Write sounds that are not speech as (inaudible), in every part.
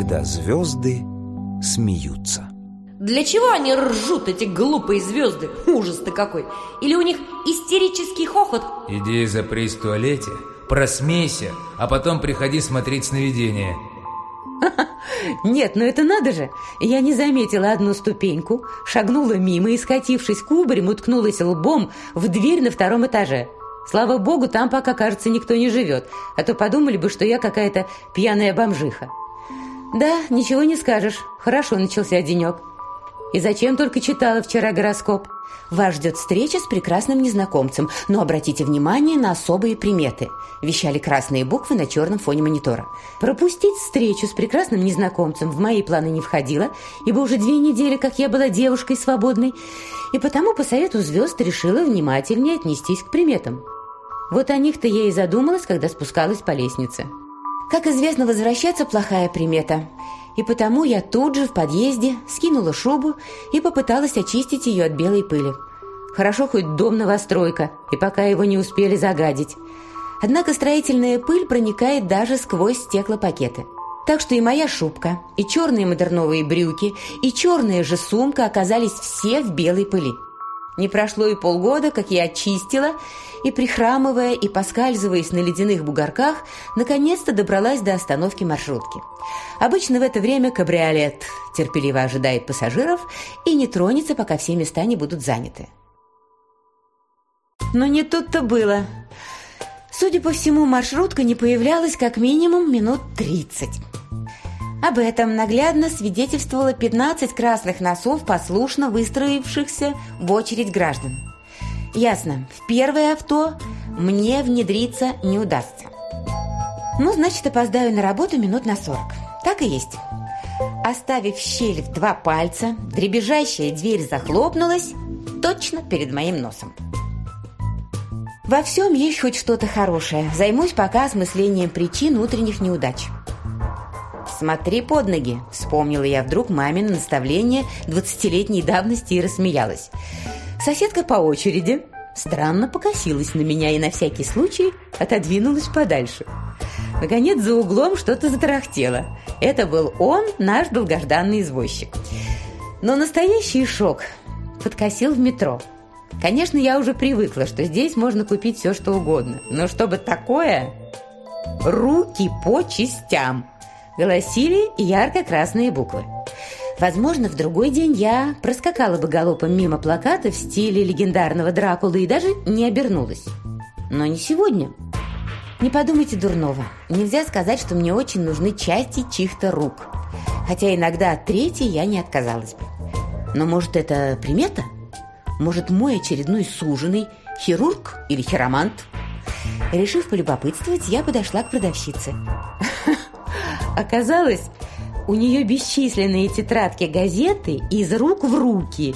когда звезды смеются. Для чего они ржут, эти глупые звезды? Ужас-то какой! Или у них истерический хохот? Иди запрись в туалете, просмейся, а потом приходи смотреть сновидение. (laughs) Нет, ну это надо же! Я не заметила одну ступеньку, шагнула мимо и, скатившись кубарем, уткнулась лбом в дверь на втором этаже. Слава богу, там пока, кажется, никто не живет, а то подумали бы, что я какая-то пьяная бомжиха. «Да, ничего не скажешь. Хорошо начался денек. И зачем только читала вчера гороскоп? Вас ждет встреча с прекрасным незнакомцем, но обратите внимание на особые приметы. Вещали красные буквы на черном фоне монитора. Пропустить встречу с прекрасным незнакомцем в мои планы не входило, ибо уже две недели, как я была девушкой свободной, и потому по совету звезд решила внимательнее отнестись к приметам. Вот о них-то я и задумалась, когда спускалась по лестнице. Как известно, возвращаться плохая примета. И потому я тут же в подъезде скинула шубу и попыталась очистить ее от белой пыли. Хорошо хоть дом новостройка, и пока его не успели загадить. Однако строительная пыль проникает даже сквозь стеклопакеты. Так что и моя шубка, и черные модерновые брюки, и черная же сумка оказались все в белой пыли. Не прошло и полгода, как я очистила, и, прихрамывая и поскальзываясь на ледяных бугорках, наконец-то добралась до остановки маршрутки. Обычно в это время кабриолет терпеливо ожидает пассажиров и не тронется, пока все места не будут заняты. Но не тут-то было. Судя по всему, маршрутка не появлялась как минимум минут тридцать. Об этом наглядно свидетельствовало 15 красных носов, послушно выстроившихся в очередь граждан. Ясно, в первое авто мне внедриться не удастся. Ну, значит, опоздаю на работу минут на 40. Так и есть. Оставив щель в два пальца, дребезжащая дверь захлопнулась точно перед моим носом. Во всем есть хоть что-то хорошее. Займусь пока осмыслением причин утренних неудач посмотри под ноги!» Вспомнила я вдруг мамино наставление 20-летней давности и рассмеялась. Соседка по очереди странно покосилась на меня и на всякий случай отодвинулась подальше. Наконец за углом что-то затарахтело. Это был он, наш долгожданный извозчик. Но настоящий шок подкосил в метро. Конечно, я уже привыкла, что здесь можно купить все, что угодно. Но чтобы такое... Руки по частям голосили ярко-красные буквы. Возможно, в другой день я проскакала бы галопом мимо плаката в стиле легендарного Дракулы и даже не обернулась. Но не сегодня. Не подумайте дурного. Нельзя сказать, что мне очень нужны части чьих-то рук. Хотя иногда от третьей я не отказалась бы. Но может это примета? Может мой очередной суженый хирург или хиромант? Решив полюбопытствовать, я подошла к продавщице. Оказалось, у нее бесчисленные тетрадки газеты из рук в руки.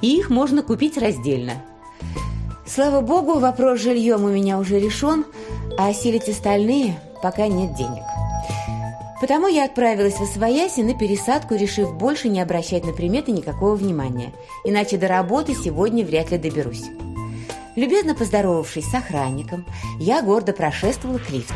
Их можно купить раздельно. Слава богу, вопрос с жильем у меня уже решен, а осилить остальные пока нет денег. Потому я отправилась в Освояси на пересадку, решив больше не обращать на приметы никакого внимания. Иначе до работы сегодня вряд ли доберусь. Любезно поздоровавшись с охранником, я гордо прошествовала к лифту.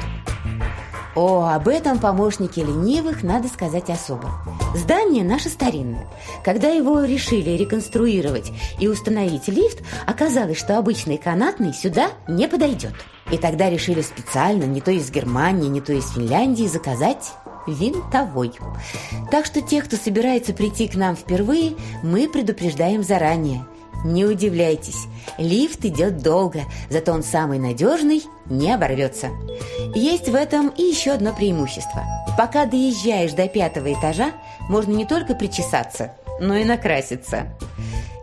О, об этом помощнике ленивых надо сказать особо. Здание наше старинное. Когда его решили реконструировать и установить лифт, оказалось, что обычный канатный сюда не подойдет. И тогда решили специально, не то из Германии, не то из Финляндии, заказать винтовой. Так что тех, кто собирается прийти к нам впервые, мы предупреждаем заранее. Не удивляйтесь, лифт идет долго, зато он самый надежный, не оборвется. Есть в этом и еще одно преимущество. Пока доезжаешь до пятого этажа, можно не только причесаться, но и накраситься.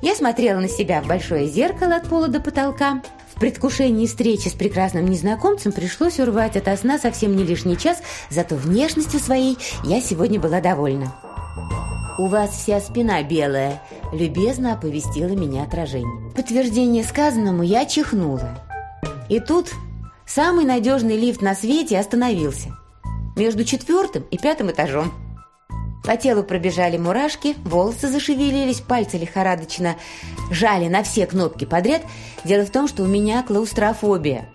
Я смотрела на себя в большое зеркало от пола до потолка. В предвкушении встречи с прекрасным незнакомцем пришлось урвать от сна совсем не лишний час, зато внешностью своей я сегодня была довольна. «У вас вся спина белая», – любезно оповестила меня отражение. В подтверждение сказанному я чихнула. И тут Самый надежный лифт на свете остановился. Между четвертым и пятым этажом. По телу пробежали мурашки, волосы зашевелились, пальцы лихорадочно жали на все кнопки подряд. Дело в том, что у меня клаустрофобия.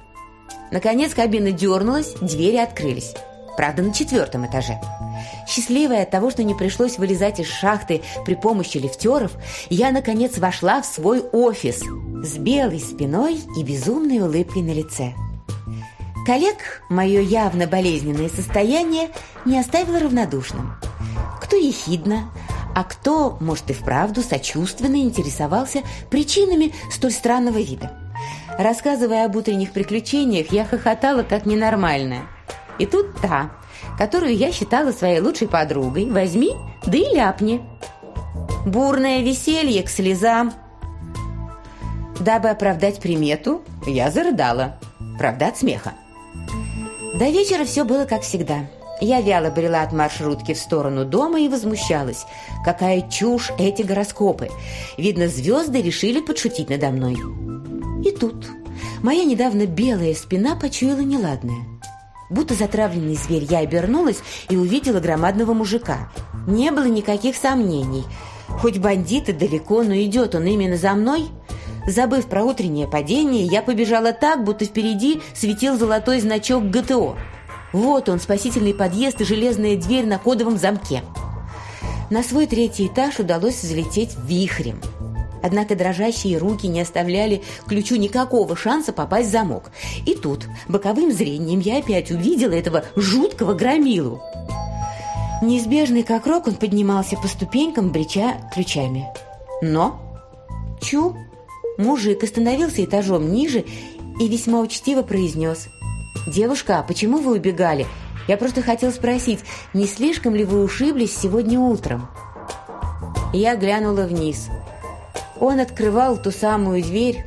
Наконец кабина дернулась, двери открылись. Правда, на четвертом этаже. Счастливая от того, что не пришлось вылезать из шахты при помощи лифтеров, я, наконец, вошла в свой офис с белой спиной и безумной улыбкой на лице. Коллег мое явно болезненное состояние не оставило равнодушным. Кто ехидно, а кто, может, и вправду сочувственно интересовался причинами столь странного вида. Рассказывая об утренних приключениях, я хохотала как ненормальная. И тут та, которую я считала своей лучшей подругой, возьми, да и ляпни. Бурное веселье к слезам. Дабы оправдать примету, я зарыдала. Правда от смеха. До вечера все было как всегда. Я вяло брела от маршрутки в сторону дома и возмущалась. Какая чушь эти гороскопы. Видно, звезды решили подшутить надо мной. И тут моя недавно белая спина почуяла неладное. Будто затравленный зверь, я обернулась и увидела громадного мужика. Не было никаких сомнений. Хоть бандиты далеко, но идет он именно за мной – Забыв про утреннее падение, я побежала так, будто впереди светил золотой значок ГТО. Вот он, спасительный подъезд и железная дверь на кодовом замке. На свой третий этаж удалось взлететь вихрем. Однако дрожащие руки не оставляли ключу никакого шанса попасть в замок. И тут, боковым зрением, я опять увидела этого жуткого громилу. Неизбежный как рок он поднимался по ступенькам, бреча ключами. Но... Чу! Мужик остановился этажом ниже и весьма учтиво произнес. «Девушка, а почему вы убегали? Я просто хотел спросить, не слишком ли вы ушиблись сегодня утром?» Я глянула вниз. Он открывал ту самую дверь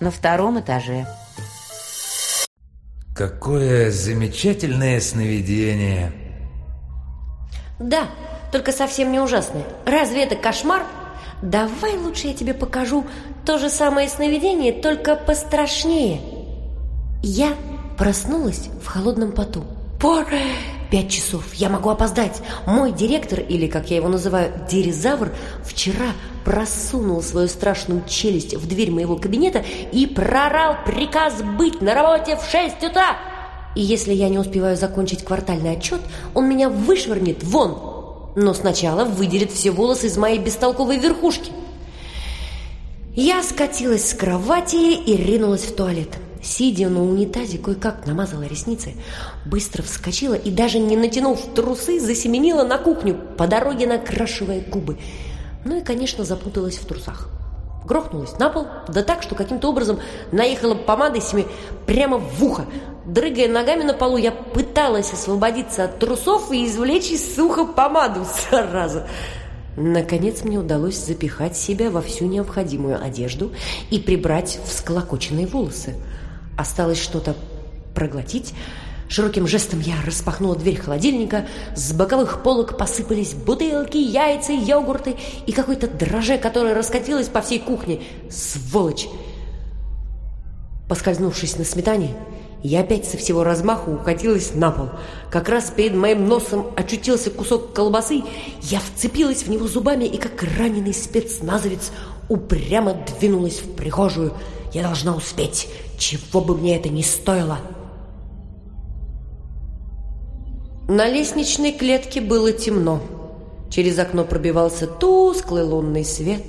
на втором этаже. Какое замечательное сновидение! Да, только совсем не ужасное. Разве это кошмар? Давай лучше я тебе покажу то же самое сновидение, только пострашнее. Я проснулась в холодном поту. Пор! Пять часов. Я могу опоздать. Мой директор, или, как я его называю, Дирезавр вчера просунул свою страшную челюсть в дверь моего кабинета и прорал приказ быть на работе в шесть утра. И если я не успеваю закончить квартальный отчет, он меня вышвырнет вон но сначала выдерет все волосы из моей бестолковой верхушки. Я скатилась с кровати и ринулась в туалет. Сидя на унитазе, кое-как намазала ресницы, быстро вскочила и даже не натянув трусы, засеменила на кухню, по дороге накрашивая губы. Ну и, конечно, запуталась в трусах. Грохнулась на пол, да так, что каким-то образом наехала помадой себе прямо в ухо. Дрыгая ногами на полу, я пыталась освободиться от трусов и извлечь из уха помаду, сразу. Наконец мне удалось запихать себя во всю необходимую одежду и прибрать всклокоченные волосы. Осталось что-то проглотить, Широким жестом я распахнула дверь холодильника, с боковых полок посыпались бутылки, яйца, йогурты и какой-то дроже, которая раскатилась по всей кухне. Сволочь! Поскользнувшись на сметане, я опять со всего размаху укатилась на пол. Как раз перед моим носом очутился кусок колбасы, я вцепилась в него зубами и, как раненый спецназовец, упрямо двинулась в прихожую. Я должна успеть, чего бы мне это ни стоило. На лестничной клетке было темно. Через окно пробивался тусклый лунный свет.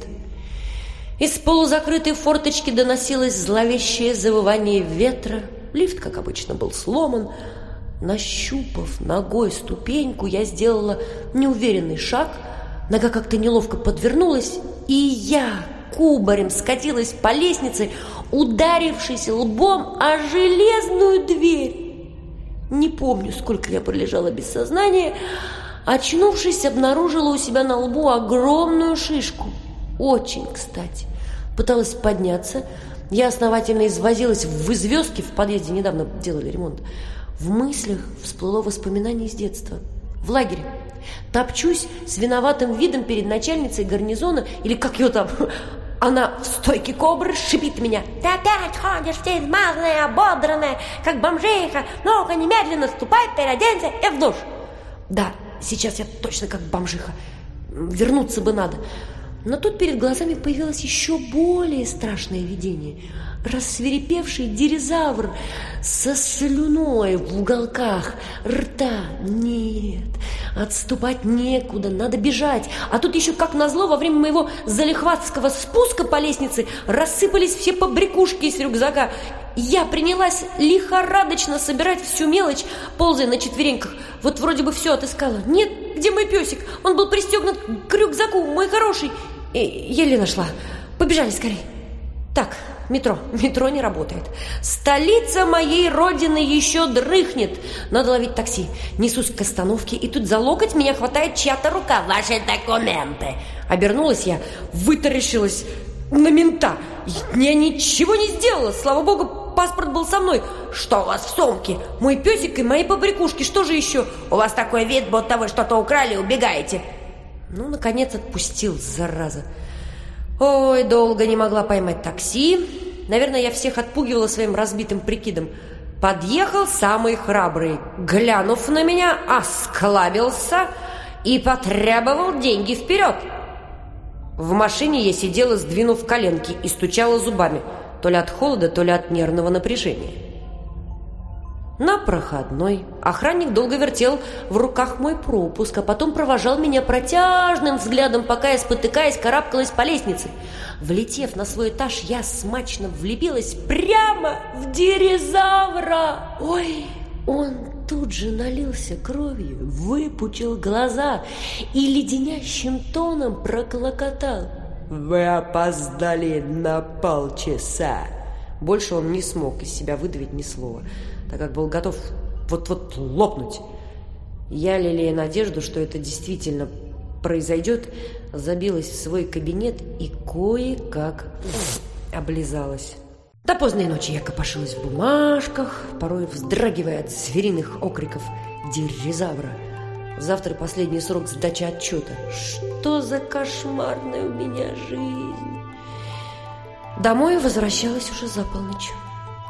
Из полузакрытой форточки доносилось зловещее завывание ветра. Лифт, как обычно, был сломан. Нащупав ногой ступеньку, я сделала неуверенный шаг. Нога как-то неловко подвернулась, и я кубарем скатилась по лестнице, ударившись лбом о железную дверь. Не помню, сколько я пролежала без сознания. Очнувшись, обнаружила у себя на лбу огромную шишку. Очень кстати. Пыталась подняться. Я основательно извозилась в известке. В подъезде недавно делали ремонт. В мыслях всплыло воспоминание из детства. В лагере. Топчусь с виноватым видом перед начальницей гарнизона или как ее там она стойкий кобры шипит меня. Ты опять ходишь вся измазанная, ободранная, как бомжейка. Ну-ка, немедленно ступай, переоденься и в душ. Да, сейчас я точно как бомжиха. Вернуться бы надо. Но тут перед глазами появилось еще более страшное видение. Рассверепевший диризавр со слюной в уголках рта. Нет, отступать некуда, надо бежать. А тут еще, как назло, во время моего залихватского спуска по лестнице рассыпались все побрякушки из рюкзака. Я принялась лихорадочно собирать всю мелочь, ползая на четвереньках. Вот вроде бы все отыскала. Нет, где мой песик? Он был пристегнут к рюкзаку, мой хороший. Еле нашла. Побежали скорее. Так, метро. Метро не работает. Столица моей родины еще дрыхнет. Надо ловить такси. Несусь к остановке, и тут за локоть меня хватает чья-то рука. Ваши документы. Обернулась я, вытаращилась на мента. Я ничего не сделала. Слава богу, паспорт был со мной. Что у вас в сумке? Мой песик и мои побрякушки. Что же еще? У вас такой вид, будто вы что-то украли и убегаете. Ну, наконец отпустил, зараза. Ой, долго не могла поймать такси. Наверное, я всех отпугивала своим разбитым прикидом. Подъехал самый храбрый. Глянув на меня, осклабился и потребовал деньги вперед. В машине я сидела, сдвинув коленки и стучала зубами, то ли от холода, то ли от нервного напряжения. На проходной охранник долго вертел в руках мой пропуск, а потом провожал меня протяжным взглядом, пока я, спотыкаясь, карабкалась по лестнице. Влетев на свой этаж, я смачно влепилась прямо в диризавра. Ой, он тут же налился кровью, выпучил глаза и леденящим тоном проклокотал. «Вы опоздали на полчаса!» Больше он не смог из себя выдавить ни слова так как был готов вот-вот лопнуть. Я, лелея надежду, что это действительно произойдет, забилась в свой кабинет и кое-как облизалась. До поздней ночи я копошилась в бумажках, порой вздрагивая от звериных окриков диризавра. Завтра последний срок сдачи отчета. Что за кошмарная у меня жизнь! Домой возвращалась уже за полночь.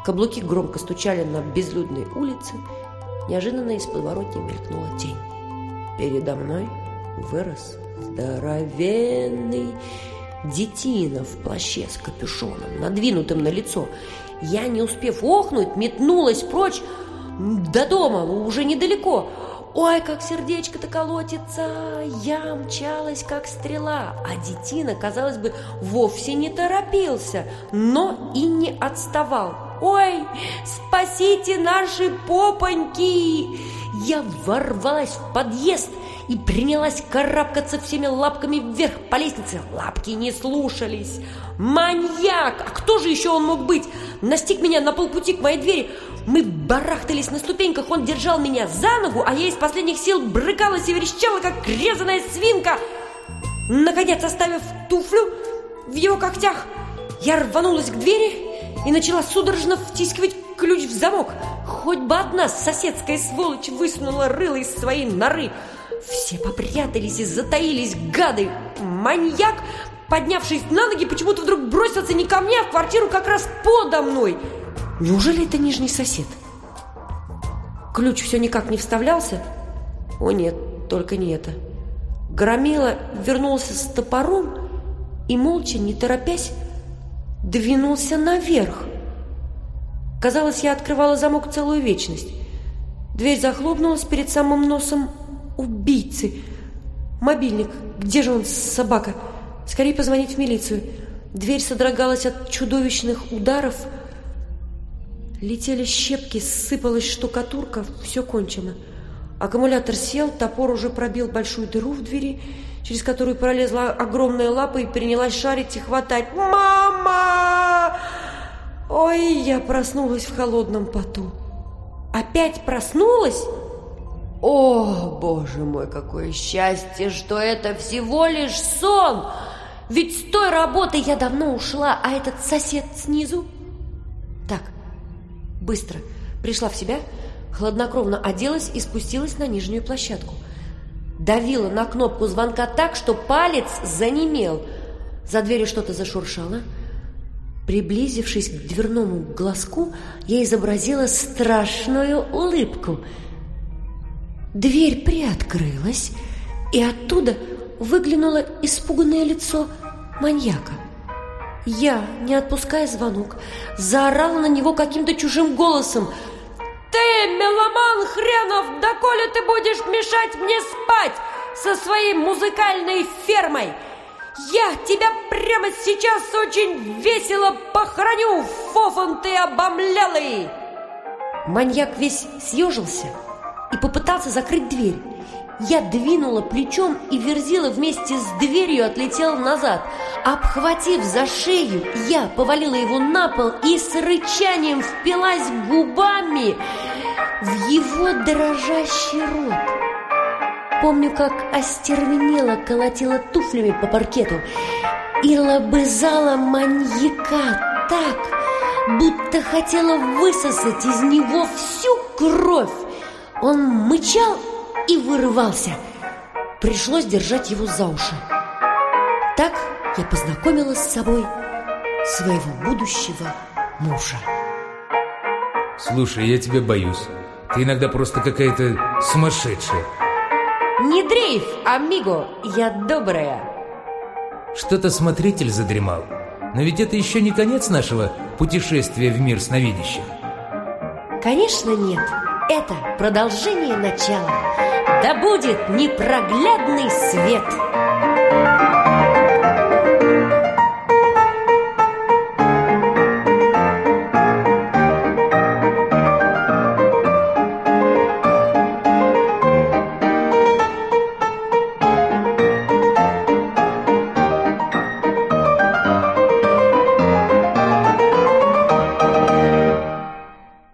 Каблуки громко стучали на безлюдной улице. Неожиданно из подворотни мелькнула тень. Передо мной вырос здоровенный детина в плаще с капюшоном, надвинутым на лицо. Я, не успев охнуть, метнулась прочь до дома, уже недалеко. Ой, как сердечко-то колотится! Я мчалась, как стрела, а детина, казалось бы, вовсе не торопился, но и не отставал. Ой, спасите наши попоньки! Я ворвалась в подъезд, и принялась карабкаться всеми лапками вверх по лестнице. Лапки не слушались. Маньяк! А кто же еще он мог быть? Настиг меня на полпути к моей двери. Мы барахтались на ступеньках, он держал меня за ногу, а я из последних сил брыкалась и верещала, как резаная свинка. Наконец, оставив туфлю в его когтях, я рванулась к двери и начала судорожно втискивать ключ в замок. Хоть бы одна соседская сволочь высунула рыло из своей норы. Все попрятались и затаились, гады! Маньяк, поднявшись на ноги, почему-то вдруг бросился не ко мне, а в квартиру как раз подо мной. Неужели это нижний сосед? Ключ все никак не вставлялся? О нет, только не это. Громила вернулся с топором и, молча, не торопясь, двинулся наверх. Казалось, я открывала замок целую вечность. Дверь захлопнулась перед самым носом убийцы. Мобильник. Где же он, собака? Скорее позвонить в милицию. Дверь содрогалась от чудовищных ударов. Летели щепки, сыпалась штукатурка. Все кончено. Аккумулятор сел, топор уже пробил большую дыру в двери, через которую пролезла огромная лапа и принялась шарить и хватать. «Мама!» Ой, я проснулась в холодном поту. «Опять проснулась?» О, боже мой, какое счастье, что это всего лишь сон! Ведь с той работы я давно ушла, а этот сосед снизу... Так, быстро пришла в себя, хладнокровно оделась и спустилась на нижнюю площадку. Давила на кнопку звонка так, что палец занемел. За дверью что-то зашуршало. Приблизившись к дверному глазку, я изобразила страшную улыбку — Дверь приоткрылась, и оттуда выглянуло испуганное лицо маньяка. Я, не отпуская звонок, заорал на него каким-то чужим голосом. «Ты, меломан хренов, доколе ты будешь мешать мне спать со своей музыкальной фермой? Я тебя прямо сейчас очень весело похороню, фофан ты обомлялый!" Маньяк весь съежился – и попытался закрыть дверь. Я двинула плечом и верзила вместе с дверью отлетела назад. Обхватив за шею, я повалила его на пол и с рычанием впилась губами в его дрожащий рот. Помню, как остервенела колотила туфлями по паркету и лобызала маньяка так, будто хотела высосать из него всю кровь. Он мычал и вырывался. Пришлось держать его за уши. Так я познакомилась с собой своего будущего мужа. Слушай, я тебя боюсь. Ты иногда просто какая-то сумасшедшая. Не дрейф, амиго, я добрая. Что-то смотритель задремал. Но ведь это еще не конец нашего путешествия в мир сновидящих. Конечно, нет это продолжение начала, да будет непроглядный свет.